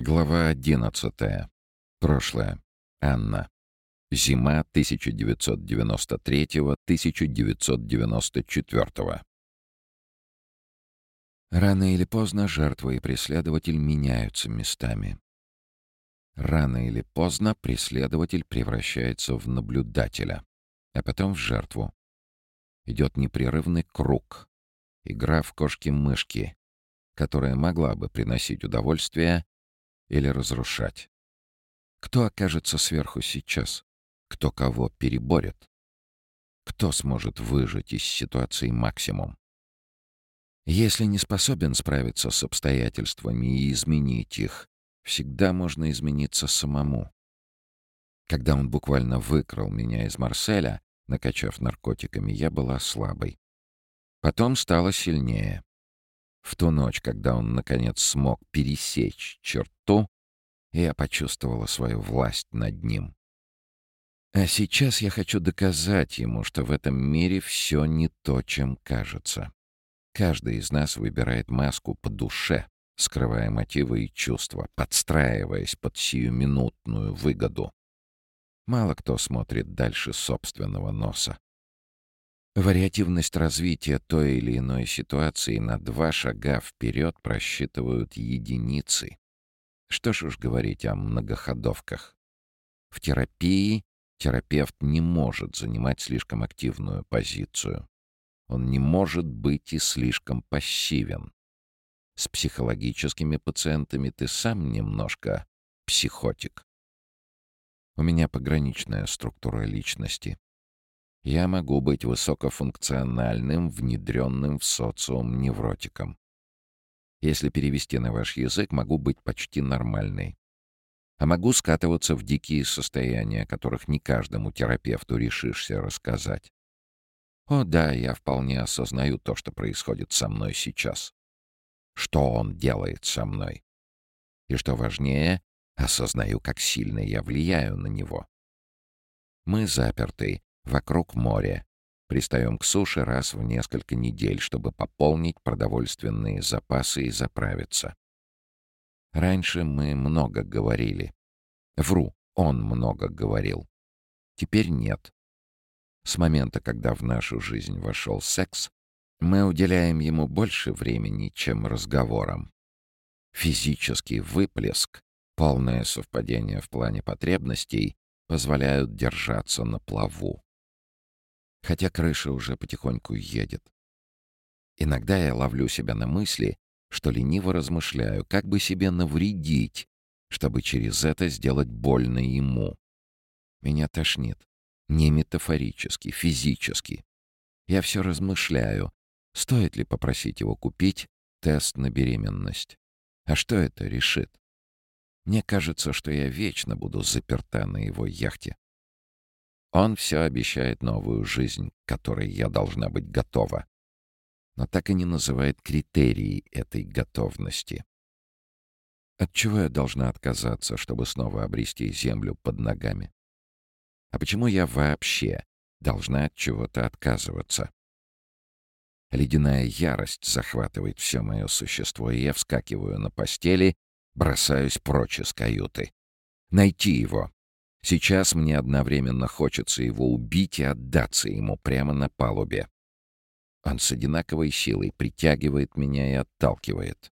Глава 11. Прошлое. Анна. Зима 1993-1994. Рано или поздно жертва и преследователь меняются местами. Рано или поздно преследователь превращается в наблюдателя, а потом в жертву. Идет непрерывный круг. Игра в кошки-мышки, которая могла бы приносить удовольствие, или разрушать. Кто окажется сверху сейчас? Кто кого переборет? Кто сможет выжать из ситуации максимум? Если не способен справиться с обстоятельствами и изменить их, всегда можно измениться самому. Когда он буквально выкрал меня из Марселя, накачав наркотиками, я была слабой. Потом стала сильнее. В ту ночь, когда он, наконец, смог пересечь черту, я почувствовала свою власть над ним. А сейчас я хочу доказать ему, что в этом мире все не то, чем кажется. Каждый из нас выбирает маску по душе, скрывая мотивы и чувства, подстраиваясь под сиюминутную выгоду. Мало кто смотрит дальше собственного носа. Вариативность развития той или иной ситуации на два шага вперед просчитывают единицы. Что ж уж говорить о многоходовках. В терапии терапевт не может занимать слишком активную позицию. Он не может быть и слишком пассивен. С психологическими пациентами ты сам немножко психотик. У меня пограничная структура личности. Я могу быть высокофункциональным, внедренным в социум невротиком. Если перевести на ваш язык, могу быть почти нормальной. А могу скатываться в дикие состояния, о которых не каждому терапевту решишься рассказать. О да, я вполне осознаю то, что происходит со мной сейчас. Что он делает со мной. И что важнее, осознаю, как сильно я влияю на него. Мы заперты, вокруг моря. Пристаем к суше раз в несколько недель, чтобы пополнить продовольственные запасы и заправиться. Раньше мы много говорили. Вру, он много говорил. Теперь нет. С момента, когда в нашу жизнь вошел секс, мы уделяем ему больше времени, чем разговорам. Физический выплеск, полное совпадение в плане потребностей, позволяют держаться на плаву хотя крыша уже потихоньку едет. Иногда я ловлю себя на мысли, что лениво размышляю, как бы себе навредить, чтобы через это сделать больно ему. Меня тошнит. Не метафорически, физически. Я все размышляю, стоит ли попросить его купить тест на беременность. А что это решит? Мне кажется, что я вечно буду заперта на его яхте. Он все обещает новую жизнь, к которой я должна быть готова. Но так и не называет критерии этой готовности. От чего я должна отказаться, чтобы снова обрести землю под ногами? А почему я вообще должна от чего-то отказываться? Ледяная ярость захватывает все мое существо, и я вскакиваю на постели, бросаюсь прочь из каюты. Найти его, Сейчас мне одновременно хочется его убить и отдаться ему прямо на палубе. Он с одинаковой силой притягивает меня и отталкивает.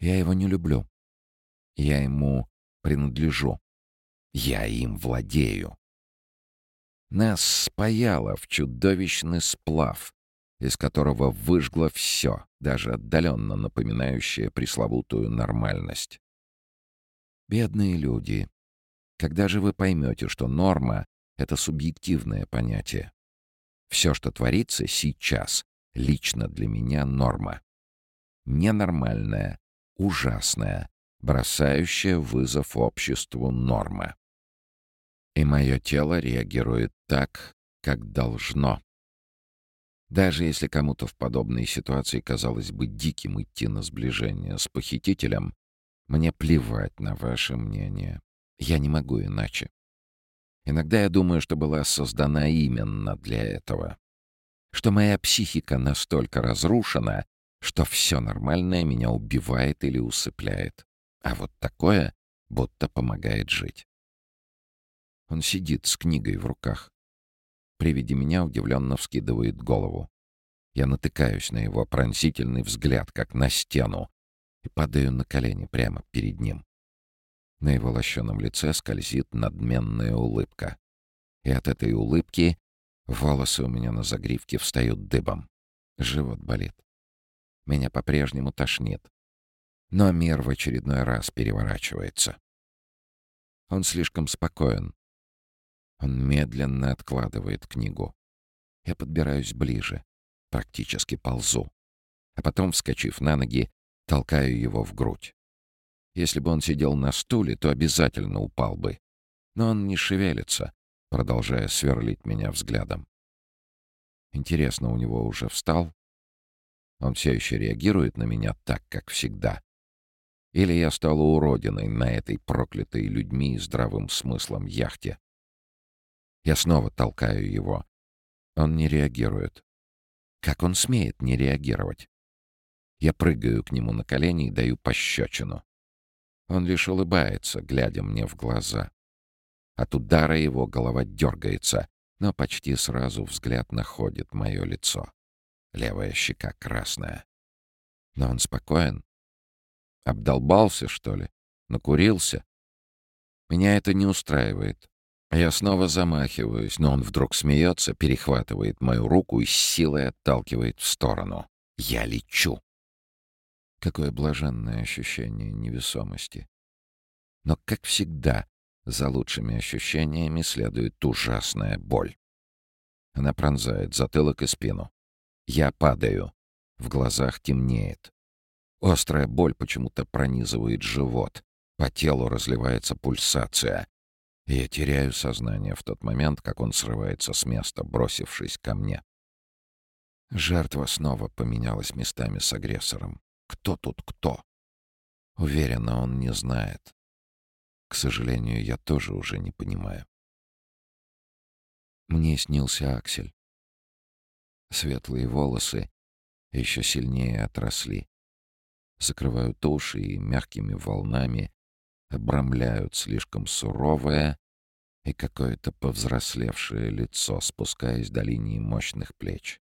Я его не люблю. Я ему принадлежу. Я им владею. Нас спаяло в чудовищный сплав, из которого выжгло все, даже отдаленно напоминающее пресловутую нормальность. Бедные люди, когда же вы поймете, что норма — это субъективное понятие? Все, что творится сейчас, лично для меня норма. Ненормальная, ужасная, бросающая вызов обществу норма. И мое тело реагирует так, как должно. Даже если кому-то в подобной ситуации казалось бы диким идти на сближение с похитителем, мне плевать на ваше мнение. Я не могу иначе. Иногда я думаю, что была создана именно для этого. Что моя психика настолько разрушена, что все нормальное меня убивает или усыпляет. А вот такое будто помогает жить. Он сидит с книгой в руках. При виде меня удивленно вскидывает голову. Я натыкаюсь на его пронзительный взгляд, как на стену, и падаю на колени прямо перед ним. На его лощеном лице скользит надменная улыбка. И от этой улыбки волосы у меня на загривке встают дыбом. Живот болит. Меня по-прежнему тошнит. Но мир в очередной раз переворачивается. Он слишком спокоен. Он медленно откладывает книгу. Я подбираюсь ближе, практически ползу. А потом, вскочив на ноги, толкаю его в грудь. Если бы он сидел на стуле, то обязательно упал бы. Но он не шевелится, продолжая сверлить меня взглядом. Интересно, у него уже встал? Он все еще реагирует на меня так, как всегда. Или я стала уродиной на этой проклятой людьми и здравым смыслом яхте. Я снова толкаю его. Он не реагирует. Как он смеет не реагировать? Я прыгаю к нему на колени и даю пощечину. Он лишь улыбается, глядя мне в глаза. От удара его голова дергается, но почти сразу взгляд находит мое лицо. Левая щека красная. Но он спокоен. Обдолбался, что ли? Накурился? Меня это не устраивает. Я снова замахиваюсь, но он вдруг смеется, перехватывает мою руку и с силой отталкивает в сторону. Я лечу. Какое блаженное ощущение невесомости. Но, как всегда, за лучшими ощущениями следует ужасная боль. Она пронзает затылок и спину. Я падаю. В глазах темнеет. Острая боль почему-то пронизывает живот. По телу разливается пульсация. Я теряю сознание в тот момент, как он срывается с места, бросившись ко мне. Жертва снова поменялась местами с агрессором. Кто тут кто? Уверена, он не знает. К сожалению, я тоже уже не понимаю. Мне снился Аксель. Светлые волосы еще сильнее отросли. Закрывают уши и мягкими волнами обрамляют слишком суровое и какое-то повзрослевшее лицо, спускаясь до линии мощных плеч.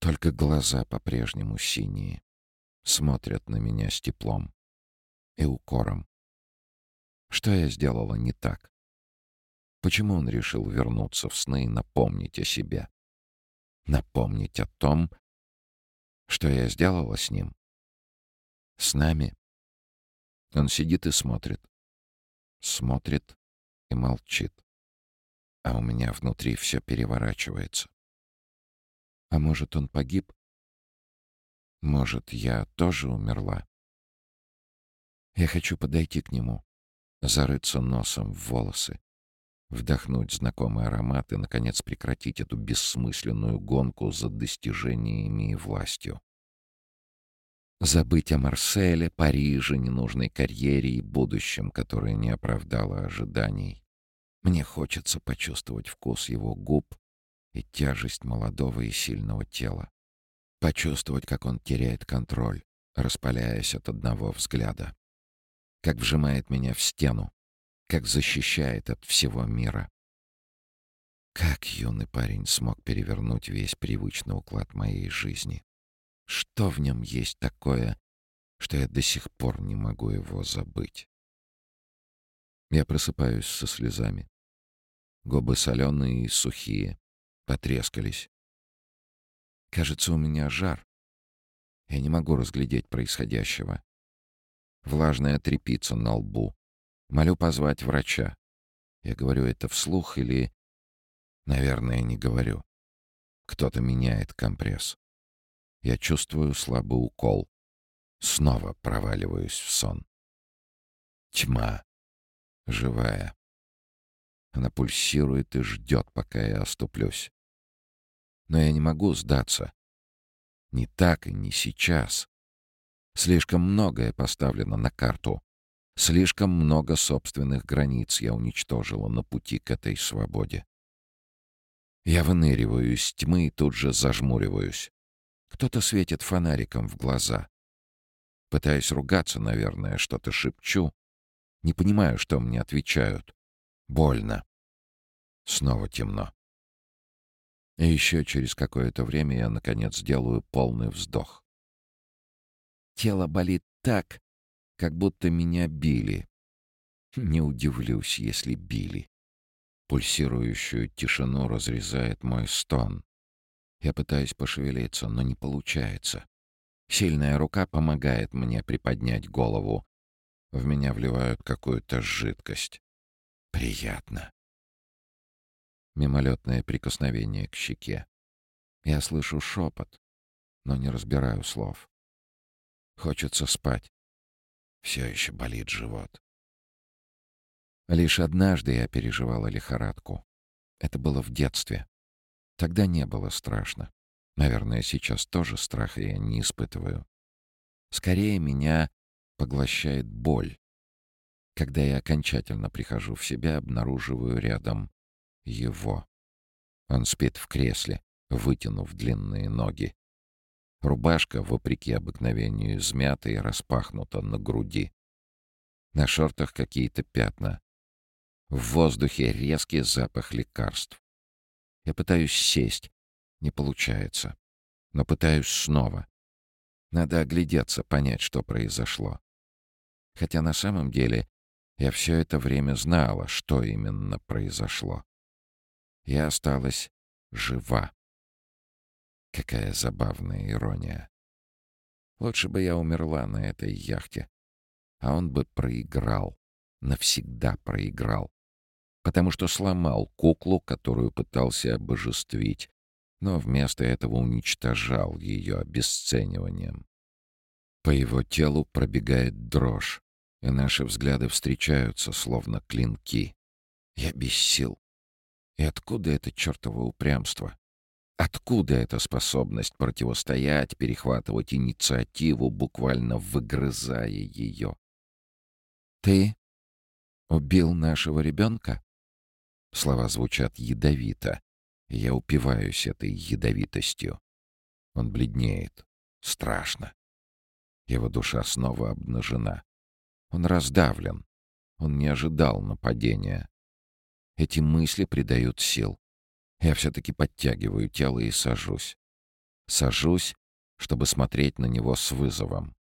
Только глаза по-прежнему синие, смотрят на меня с теплом и укором. Что я сделала не так? Почему он решил вернуться в сны и напомнить о себе? Напомнить о том, что я сделала с ним? С нами? Он сидит и смотрит. Смотрит и молчит. А у меня внутри все переворачивается. А может, он погиб? Может, я тоже умерла? Я хочу подойти к нему, зарыться носом в волосы, вдохнуть знакомый аромат и, наконец, прекратить эту бессмысленную гонку за достижениями и властью. Забыть о Марселе, Париже, ненужной карьере и будущем, которое не оправдало ожиданий. Мне хочется почувствовать вкус его губ и тяжесть молодого и сильного тела. Почувствовать, как он теряет контроль, распаляясь от одного взгляда. Как вжимает меня в стену, как защищает от всего мира. Как юный парень смог перевернуть весь привычный уклад моей жизни? Что в нем есть такое, что я до сих пор не могу его забыть? Я просыпаюсь со слезами. Губы соленые и сухие, потрескались. Кажется, у меня жар. Я не могу разглядеть происходящего. Влажная трепица на лбу. Молю позвать врача. Я говорю это вслух или... Наверное, не говорю. Кто-то меняет компресс. Я чувствую слабый укол. Снова проваливаюсь в сон. Тьма. Живая. Она пульсирует и ждет, пока я оступлюсь. Но я не могу сдаться. Не так и не сейчас. Слишком многое поставлено на карту. Слишком много собственных границ я уничтожила на пути к этой свободе. Я выныриваю из тьмы и тут же зажмуриваюсь. Кто-то светит фонариком в глаза. Пытаюсь ругаться, наверное, что-то шепчу. Не понимаю, что мне отвечают. Больно. Снова темно. И еще через какое-то время я, наконец, делаю полный вздох. Тело болит так, как будто меня били. Не удивлюсь, если били. Пульсирующую тишину разрезает мой стон. Я пытаюсь пошевелиться, но не получается. Сильная рука помогает мне приподнять голову. В меня вливают какую-то жидкость. Приятно. Мимолетное прикосновение к щеке. Я слышу шепот, но не разбираю слов. Хочется спать. Все еще болит живот. Лишь однажды я переживала лихорадку. Это было в детстве. Тогда не было страшно. Наверное, сейчас тоже страха я не испытываю. Скорее меня поглощает боль. Когда я окончательно прихожу в себя, обнаруживаю рядом его. Он спит в кресле, вытянув длинные ноги. Рубашка, вопреки обыкновению, измята и распахнута на груди. На шортах какие-то пятна. В воздухе резкий запах лекарств. Я пытаюсь сесть. Не получается. Но пытаюсь снова. Надо оглядеться, понять, что произошло. Хотя на самом деле я все это время знала, что именно произошло. Я осталась жива. Какая забавная ирония. Лучше бы я умерла на этой яхте. А он бы проиграл. Навсегда проиграл. Потому что сломал куклу, которую пытался обожествить, но вместо этого уничтожал ее обесцениванием. По его телу пробегает дрожь, и наши взгляды встречаются, словно клинки. Я без сил. И откуда это чертово упрямство? Откуда эта способность противостоять, перехватывать инициативу, буквально выгрызая ее? «Ты убил нашего ребенка?» Слова звучат ядовито, я упиваюсь этой ядовитостью. Он бледнеет. Страшно. Его душа снова обнажена. Он раздавлен. Он не ожидал нападения. Эти мысли придают сил. Я все-таки подтягиваю тело и сажусь. Сажусь, чтобы смотреть на него с вызовом.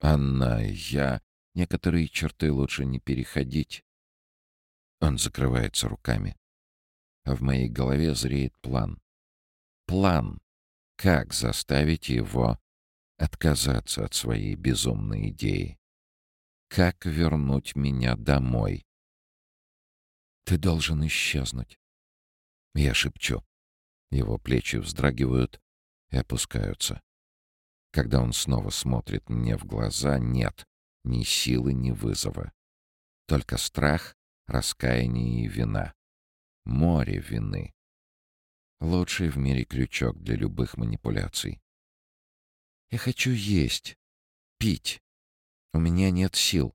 «Анна, я... Некоторые черты лучше не переходить». Он закрывается руками. А в моей голове зреет план. План, как заставить его отказаться от своей безумной идеи. Как вернуть меня домой. «Ты должен исчезнуть. Я шепчу. Его плечи вздрагивают и опускаются. Когда он снова смотрит мне в глаза, нет ни силы, ни вызова. Только страх, раскаяние и вина. Море вины. Лучший в мире крючок для любых манипуляций. Я хочу есть, пить. У меня нет сил.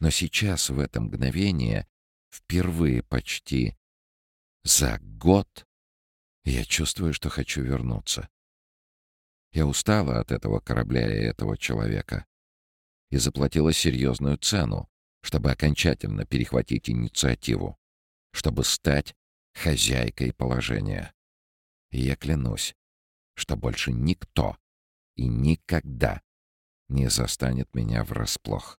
Но сейчас, в это мгновение, впервые почти за год я чувствую, что хочу вернуться. Я устала от этого корабля и этого человека и заплатила серьезную цену, чтобы окончательно перехватить инициативу, чтобы стать хозяйкой положения. И я клянусь, что больше никто и никогда не застанет меня врасплох.